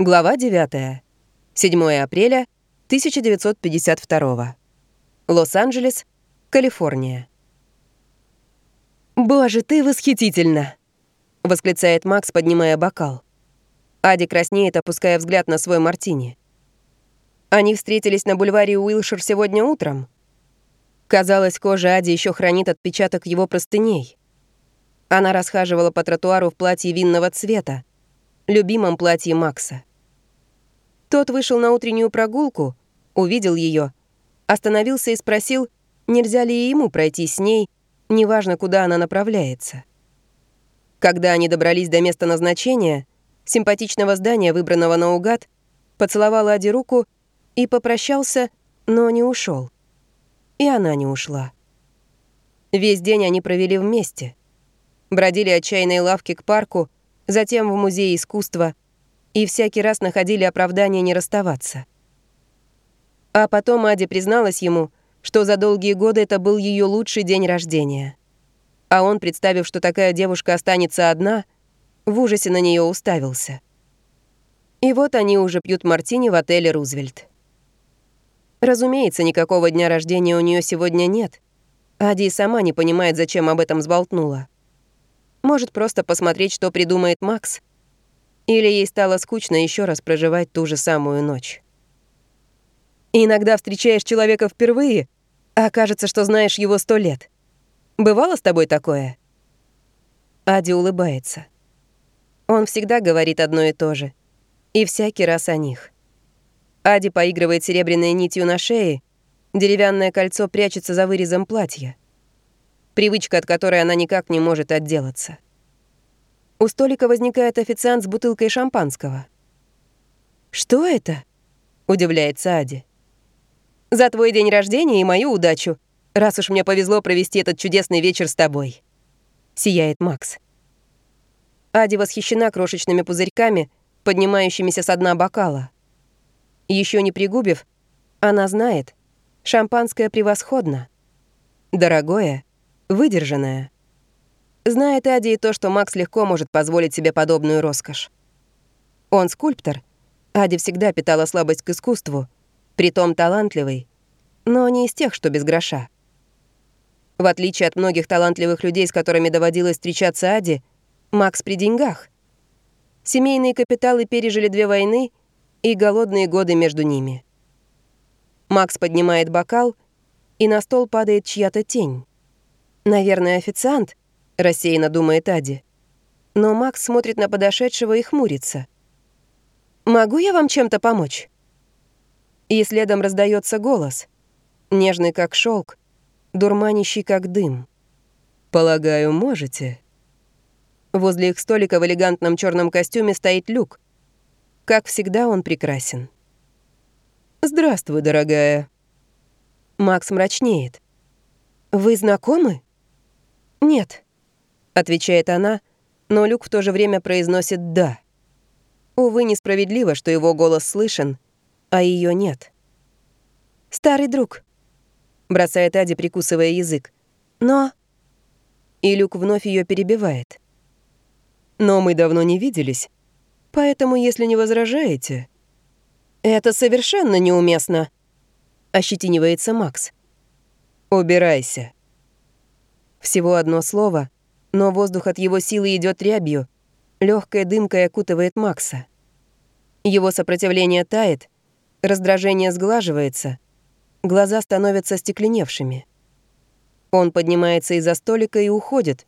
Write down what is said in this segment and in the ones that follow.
Глава 9. 7 апреля 1952. Лос-Анджелес, Калифорния. «Боже, ты восхитительна!» — восклицает Макс, поднимая бокал. Ади краснеет, опуская взгляд на свой мартини. Они встретились на бульваре Уилшир сегодня утром. Казалось, кожа Ади еще хранит отпечаток его простыней. Она расхаживала по тротуару в платье винного цвета, любимом платье Макса. Тот вышел на утреннюю прогулку, увидел ее, остановился и спросил, нельзя ли и ему пройти с ней, неважно, куда она направляется. Когда они добрались до места назначения, симпатичного здания, выбранного наугад, поцеловал Ади руку и попрощался, но не ушел. И она не ушла. Весь день они провели вместе. Бродили от чайной лавки к парку, затем в музей искусства — и всякий раз находили оправдание не расставаться. А потом Ади призналась ему, что за долгие годы это был ее лучший день рождения. А он, представив, что такая девушка останется одна, в ужасе на нее уставился. И вот они уже пьют мартини в отеле «Рузвельт». Разумеется, никакого дня рождения у нее сегодня нет. Ади сама не понимает, зачем об этом сболтнула. Может, просто посмотреть, что придумает Макс — или ей стало скучно еще раз проживать ту же самую ночь. иногда встречаешь человека впервые, а кажется, что знаешь его сто лет. Бывало с тобой такое? Ади улыбается. Он всегда говорит одно и то же. И всякий раз о них. Ади поигрывает серебряной нитью на шее, деревянное кольцо прячется за вырезом платья. Привычка, от которой она никак не может отделаться. У столика возникает официант с бутылкой шампанского. «Что это?» — удивляется Ади. «За твой день рождения и мою удачу, раз уж мне повезло провести этот чудесный вечер с тобой», — сияет Макс. Ади восхищена крошечными пузырьками, поднимающимися со дна бокала. Еще не пригубив, она знает, шампанское превосходно. Дорогое, выдержанное — Знает Ади и то, что Макс легко может позволить себе подобную роскошь. Он скульптор. Ади всегда питала слабость к искусству, притом талантливый, но не из тех, что без гроша. В отличие от многих талантливых людей, с которыми доводилось встречаться Ади, Макс при деньгах. Семейные капиталы пережили две войны и голодные годы между ними. Макс поднимает бокал, и на стол падает чья-то тень. Наверное, официант, рассеянно думает Ади. Но Макс смотрит на подошедшего и хмурится. «Могу я вам чем-то помочь?» И следом раздается голос, нежный как шелк, дурманящий как дым. «Полагаю, можете?» Возле их столика в элегантном черном костюме стоит Люк. Как всегда, он прекрасен. «Здравствуй, дорогая». Макс мрачнеет. «Вы знакомы?» «Нет», отвечает она, но Люк в то же время произносит «да». Увы, несправедливо, что его голос слышен, а ее нет. «Старый друг», — бросает Ади, прикусывая язык. «Но...» И Люк вновь ее перебивает. «Но мы давно не виделись, поэтому, если не возражаете...» «Это совершенно неуместно», — ощетинивается Макс. «Убирайся». Всего одно слово — но воздух от его силы идет рябью. Легкая дымка окутывает Макса. Его сопротивление тает, раздражение сглаживается, глаза становятся стекленевшими. Он поднимается из-за столика и уходит,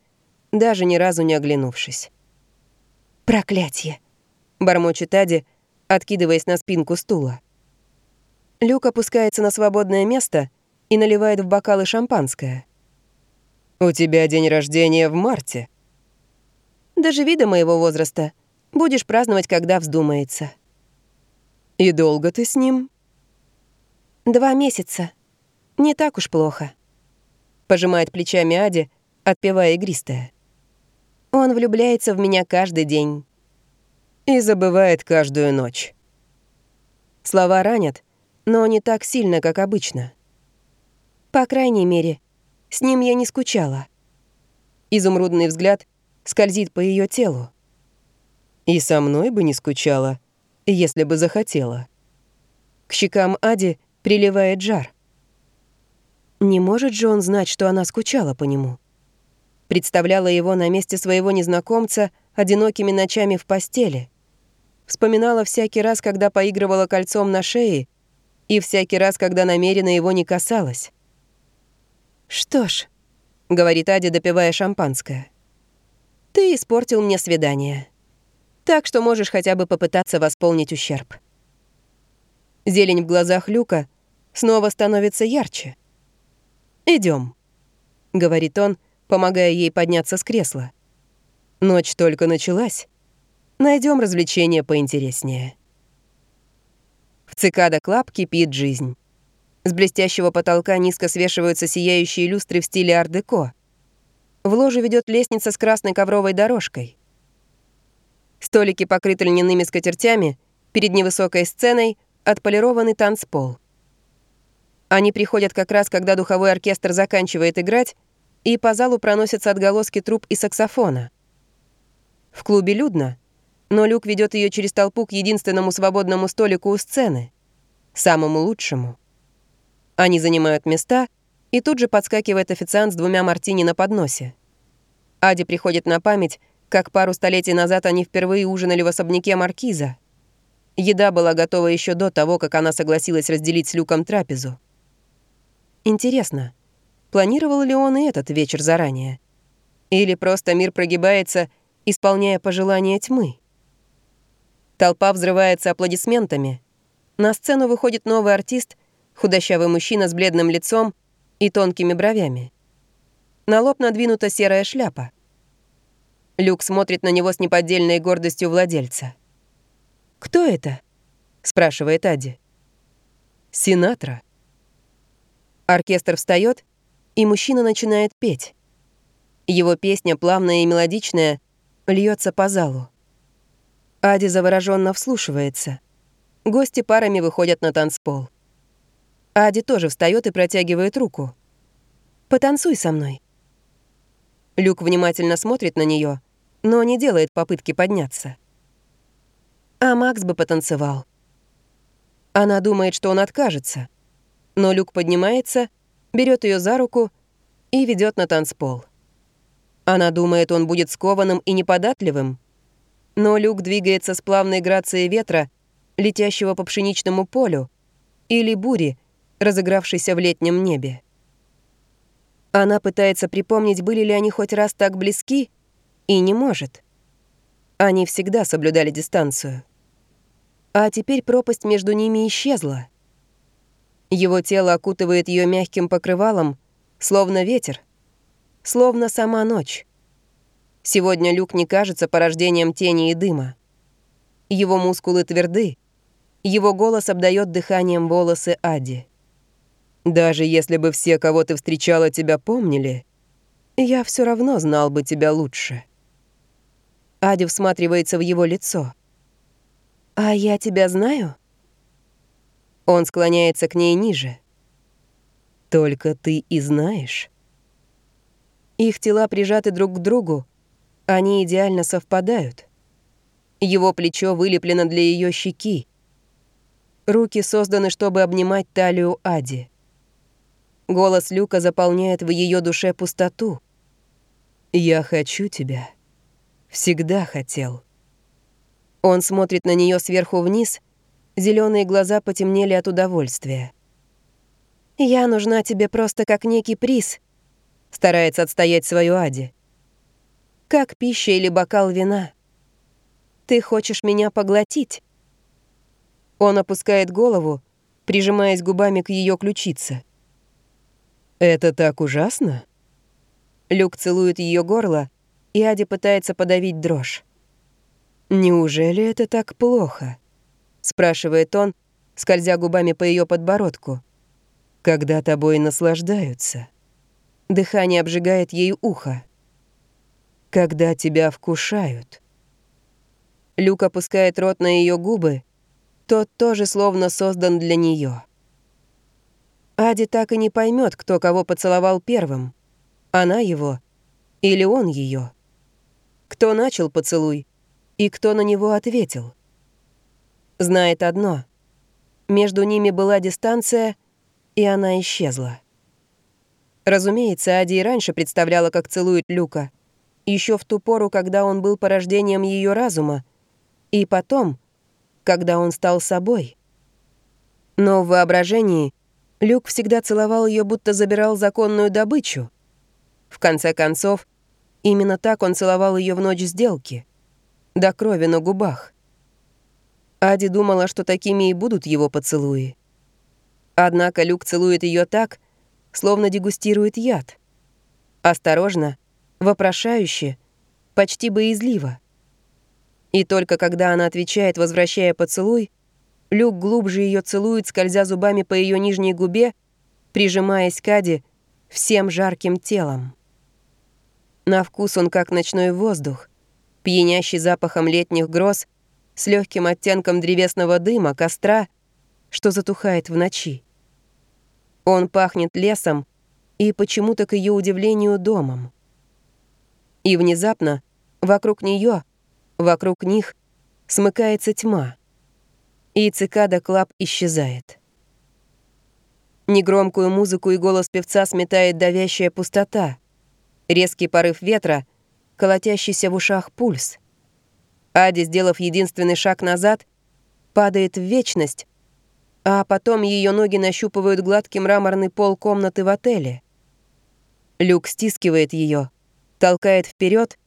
даже ни разу не оглянувшись. «Проклятье!» — бормочет Ади, откидываясь на спинку стула. Люк опускается на свободное место и наливает в бокалы шампанское — «У тебя день рождения в марте». «Доживи до моего возраста. Будешь праздновать, когда вздумается». «И долго ты с ним?» «Два месяца. Не так уж плохо», — пожимает плечами Ади, отпевая игристая. «Он влюбляется в меня каждый день». «И забывает каждую ночь». Слова ранят, но не так сильно, как обычно. По крайней мере, с ним я не скучала. Изумрудный взгляд скользит по ее телу. И со мной бы не скучала, Если бы захотела. К щекам Ади приливает жар. Не может же он знать, что она скучала по нему. Представляла его на месте своего незнакомца одинокими ночами в постели. Вспоминала всякий раз, когда поигрывала кольцом на шее, и всякий раз, когда намеренно его не касалась. «Что ж», — говорит Ади, допивая шампанское, — «ты испортил мне свидание. Так что можешь хотя бы попытаться восполнить ущерб». Зелень в глазах Люка снова становится ярче. Идем, говорит он, помогая ей подняться с кресла. Ночь только началась. Найдем развлечение поинтереснее. В Cicada Club кипит жизнь. С блестящего потолка низко свешиваются сияющие люстры в стиле ар-деко. В ложи ведет лестница с красной ковровой дорожкой. Столики покрыты льняными скатертями, перед невысокой сценой отполированный танцпол. Они приходят как раз, когда духовой оркестр заканчивает играть, и по залу проносятся отголоски труб и саксофона. В клубе людно, но Люк ведет ее через толпу к единственному свободному столику у сцены, самому лучшему. Они занимают места, и тут же подскакивает официант с двумя мартини на подносе. Аде приходит на память, как пару столетий назад они впервые ужинали в особняке Маркиза. Еда была готова еще до того, как она согласилась разделить с Люком трапезу. Интересно, планировал ли он и этот вечер заранее? Или просто мир прогибается, исполняя пожелания тьмы? Толпа взрывается аплодисментами. На сцену выходит новый артист, худощавый мужчина с бледным лицом и тонкими бровями. На лоб надвинута серая шляпа. Люк смотрит на него с неподдельной гордостью владельца. «Кто это?» — спрашивает Ади. «Синатра». Оркестр встает, и мужчина начинает петь. Его песня, плавная и мелодичная, льется по залу. Ади завороженно вслушивается. Гости парами выходят на танцпол. Ади тоже встает и протягивает руку. «Потанцуй со мной». Люк внимательно смотрит на нее, но не делает попытки подняться. А Макс бы потанцевал. Она думает, что он откажется. Но Люк поднимается, берет ее за руку и ведет на танцпол. Она думает, он будет скованным и неподатливым. Но Люк двигается с плавной грацией ветра, летящего по пшеничному полю, или бури, разыгравшейся в летнем небе. Она пытается припомнить, были ли они хоть раз так близки, и не может. Они всегда соблюдали дистанцию. А теперь пропасть между ними исчезла. Его тело окутывает ее мягким покрывалом, словно ветер, словно сама ночь. Сегодня Люк не кажется порождением тени и дыма. Его мускулы тверды, его голос обдает дыханием волосы Ади. «Даже если бы все, кого ты встречала, тебя помнили, я все равно знал бы тебя лучше». Ади всматривается в его лицо. «А я тебя знаю?» Он склоняется к ней ниже. «Только ты и знаешь». Их тела прижаты друг к другу, они идеально совпадают. Его плечо вылеплено для ее щеки. Руки созданы, чтобы обнимать талию Ади. Голос Люка заполняет в ее душе пустоту. «Я хочу тебя. Всегда хотел». Он смотрит на нее сверху вниз, зеленые глаза потемнели от удовольствия. «Я нужна тебе просто как некий приз», — старается отстоять свою Ади. «Как пища или бокал вина. Ты хочешь меня поглотить?» Он опускает голову, прижимаясь губами к ее ключице. «Это так ужасно?» Люк целует ее горло, и Ади пытается подавить дрожь. «Неужели это так плохо?» — спрашивает он, скользя губами по ее подбородку. «Когда тобой наслаждаются». Дыхание обжигает ей ухо. «Когда тебя вкушают». Люк опускает рот на ее губы, тот тоже словно создан для нее. Ади так и не поймет, кто кого поцеловал первым. Она его или он ее. Кто начал поцелуй, и кто на него ответил. знает одно. Между ними была дистанция, и она исчезла. Разумеется, Ади и раньше представляла, как целует Люка. еще в ту пору, когда он был порождением ее разума, и потом, когда он стал собой. Но в воображении Люк всегда целовал ее, будто забирал законную добычу. В конце концов, именно так он целовал ее в ночь сделки. До крови на губах. Ади думала, что такими и будут его поцелуи. Однако Люк целует ее так, словно дегустирует яд. Осторожно, вопрошающе, почти боязливо. И только когда она отвечает, возвращая поцелуй, Люк глубже ее целует, скользя зубами по ее нижней губе, прижимаясь к Аде всем жарким телом. На вкус он как ночной воздух, пьянящий запахом летних гроз с легким оттенком древесного дыма, костра, что затухает в ночи. Он пахнет лесом и почему-то, к ее удивлению, домом. И внезапно вокруг нее, вокруг них смыкается тьма и Cicada Club исчезает. Негромкую музыку и голос певца сметает давящая пустота, резкий порыв ветра, колотящийся в ушах пульс. Ади, сделав единственный шаг назад, падает в вечность, а потом ее ноги нащупывают гладкий мраморный пол комнаты в отеле. Люк стискивает ее, толкает вперед,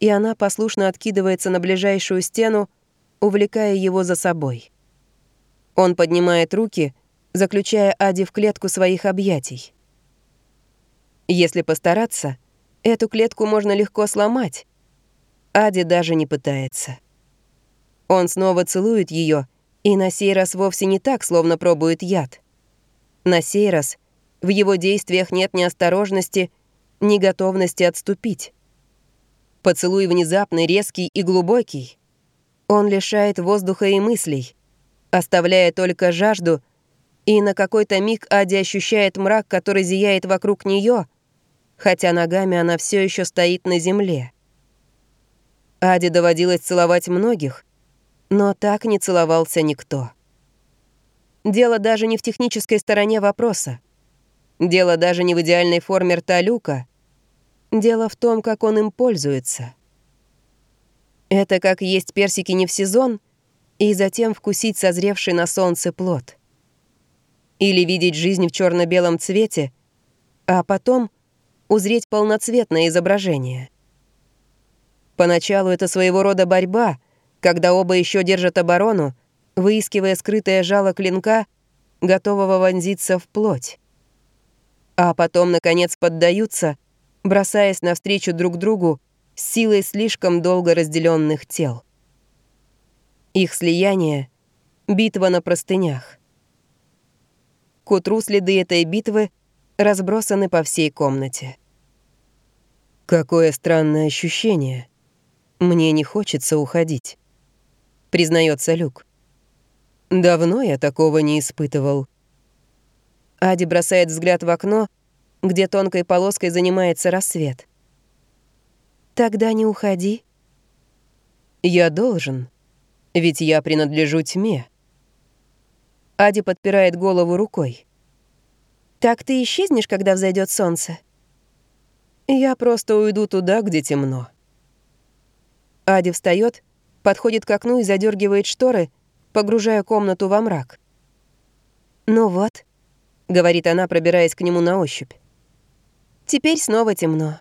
и она послушно откидывается на ближайшую стену, увлекая его за собой. Он поднимает руки, заключая Ади в клетку своих объятий. Если постараться, эту клетку можно легко сломать. Ади даже не пытается. Он снова целует ее, и на сей раз вовсе не так, словно пробует яд. На сей раз в его действиях нет ни осторожности, ни готовности отступить. Поцелуй внезапный, резкий и глубокий. Он лишает воздуха и мыслей оставляя только жажду, и на какой-то миг Ади ощущает мрак, который зияет вокруг нее, хотя ногами она все еще стоит на земле. Аде доводилось целовать многих, но так не целовался никто. Дело даже не в технической стороне вопроса. Дело даже не в идеальной форме рта Люка. Дело в том, как он им пользуется. Это как есть персики не в сезон — и затем вкусить созревший на солнце плод. Или видеть жизнь в черно белом цвете, а потом узреть полноцветное изображение. Поначалу это своего рода борьба, когда оба еще держат оборону, выискивая скрытое жало клинка, готового вонзиться в плоть. А потом, наконец, поддаются, бросаясь навстречу друг другу с силой слишком долго разделенных тел. Их слияние — битва на простынях. К утру следы этой битвы разбросаны по всей комнате. «Какое странное ощущение. Мне не хочется уходить», — признается Люк. «Давно я такого не испытывал». Ади бросает взгляд в окно, где тонкой полоской занимается рассвет. «Тогда не уходи». «Я должен», ведь я принадлежу тьме. Ади подпирает голову рукой. Так ты исчезнешь, когда взойдет солнце? Я просто уйду туда, где темно. Ади встает, подходит к окну и задергивает шторы, погружая комнату во мрак. «Ну вот», — говорит она, пробираясь к нему на ощупь. «Теперь снова темно».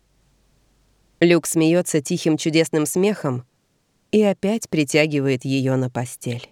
Люк смеется тихим чудесным смехом, и опять притягивает ее на постель.